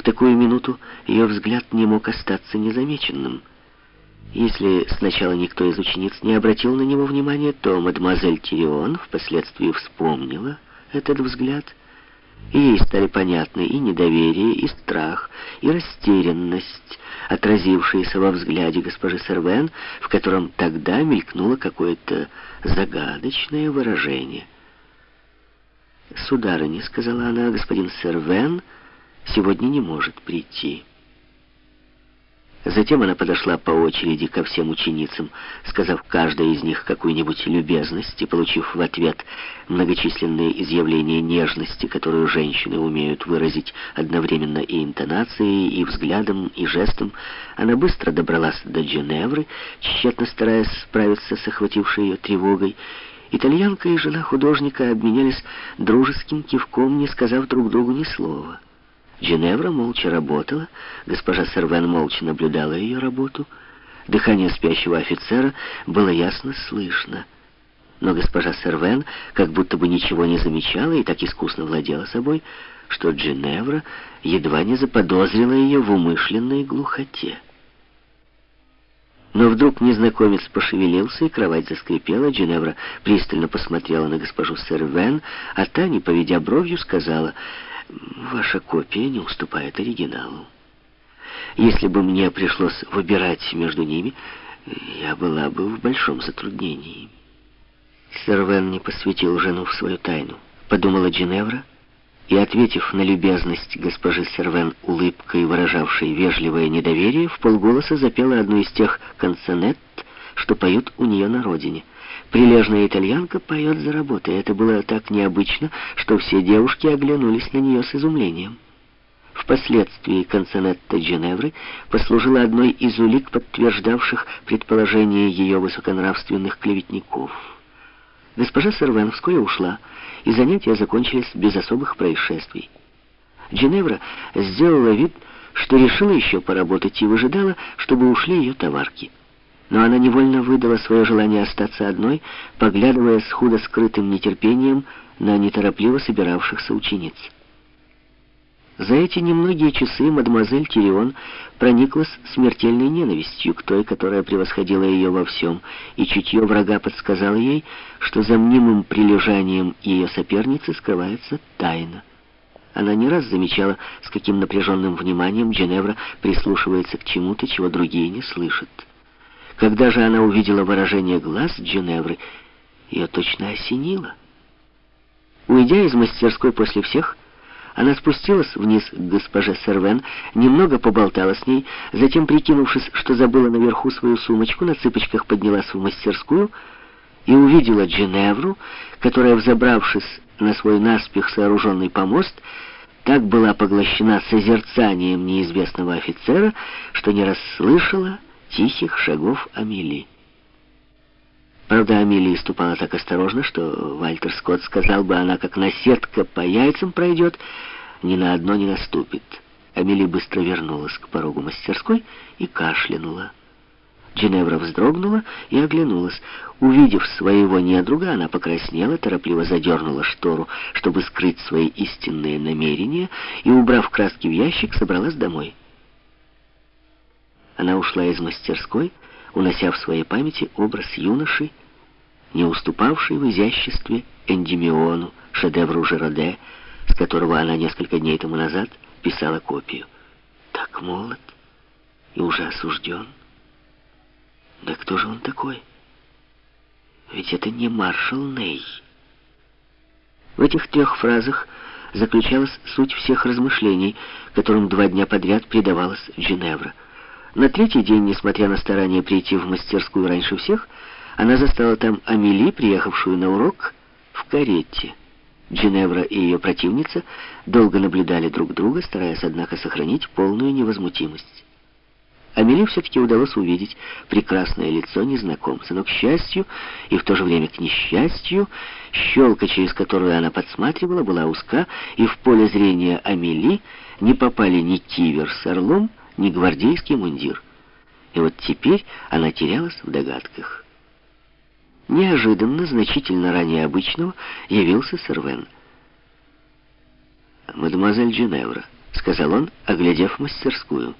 В такую минуту ее взгляд не мог остаться незамеченным. Если сначала никто из учениц не обратил на него внимания, то мадемуазель Тирион впоследствии вспомнила этот взгляд, и ей стали понятны и недоверие, и страх, и растерянность, отразившиеся во взгляде госпожи Сервен, в котором тогда мелькнуло какое-то загадочное выражение. «Сударыня», — сказала она, — «господин Сервен сегодня не может прийти». Затем она подошла по очереди ко всем ученицам, сказав каждой из них какую-нибудь любезность и получив в ответ многочисленные изъявления нежности, которую женщины умеют выразить одновременно и интонацией, и взглядом, и жестом, она быстро добралась до Дженевры, тщетно стараясь справиться с охватившей ее тревогой. Итальянка и жена художника обменялись дружеским кивком, не сказав друг другу ни слова. Джиневра молча работала, госпожа Сервен молча наблюдала ее работу. Дыхание спящего офицера было ясно слышно. Но госпожа Сервен как будто бы ничего не замечала и так искусно владела собой, что Джиневра едва не заподозрила ее в умышленной глухоте. Но вдруг незнакомец пошевелился, и кровать заскрипела. Джиневра пристально посмотрела на госпожу Сервен, а та, не поведя бровью, сказала... Ваша копия не уступает оригиналу. Если бы мне пришлось выбирать между ними, я была бы в большом затруднении. Сервен не посвятил жену в свою тайну, подумала Джиневра, и, ответив на любезность госпожи Сервен улыбкой, выражавшей вежливое недоверие, в полголоса запела одну из тех канцонет, что поют у нее на родине — Прилежная итальянка поет за работой. Это было так необычно, что все девушки оглянулись на нее с изумлением. Впоследствии канцонетта Дженевры послужила одной из улик, подтверждавших предположение ее высоконравственных клеветников. Госпожа Сервен вскоре ушла, и занятия закончились без особых происшествий. Дженевра сделала вид, что решила еще поработать и выжидала, чтобы ушли ее товарки но она невольно выдала свое желание остаться одной, поглядывая с худо скрытым нетерпением на неторопливо собиравшихся учениц. За эти немногие часы мадемуазель Тирион прониклась смертельной ненавистью к той, которая превосходила ее во всем, и чутье врага подсказало ей, что за мнимым прилежанием ее соперницы скрывается тайна. Она не раз замечала, с каким напряженным вниманием Дженевра прислушивается к чему-то, чего другие не слышат. Когда же она увидела выражение глаз Дженевры, ее точно осенило. Уйдя из мастерской после всех, она спустилась вниз к госпоже Сервен, немного поболтала с ней, затем, прикинувшись, что забыла наверху свою сумочку, на цыпочках поднялась в мастерскую и увидела Дженевру, которая, взобравшись на свой наспех сооруженный помост, так была поглощена созерцанием неизвестного офицера, что не расслышала, тихих шагов Амелии. Правда, Амелия ступала так осторожно, что Вальтер Скотт сказал бы, она как наседка по яйцам пройдет, ни на одно не наступит. Амелия быстро вернулась к порогу мастерской и кашлянула. Джиневра вздрогнула и оглянулась. Увидев своего недруга, она покраснела, торопливо задернула штору, чтобы скрыть свои истинные намерения, и, убрав краски в ящик, собралась домой. Она ушла из мастерской, унося в своей памяти образ юноши, не уступавший в изяществе Эндимиону, шедевру Жероде, с которого она несколько дней тому назад писала копию. Так молод и уже осужден. Да кто же он такой? Ведь это не маршал Ней. В этих трех фразах заключалась суть всех размышлений, которым два дня подряд предавалась Джиневра. На третий день, несмотря на старание прийти в мастерскую раньше всех, она застала там Амели, приехавшую на урок, в карете. Джиневра и ее противница долго наблюдали друг друга, стараясь, однако, сохранить полную невозмутимость. Амели все-таки удалось увидеть прекрасное лицо незнакомца, но, к счастью, и в то же время к несчастью, щелка, через которую она подсматривала, была узка, и в поле зрения Амели не попали ни кивер с орлом, не гвардейский мундир. И вот теперь она терялась в догадках. Неожиданно, значительно ранее обычного, явился Сервен. «Мадемуазель Дженевра», сказал он, оглядев мастерскую.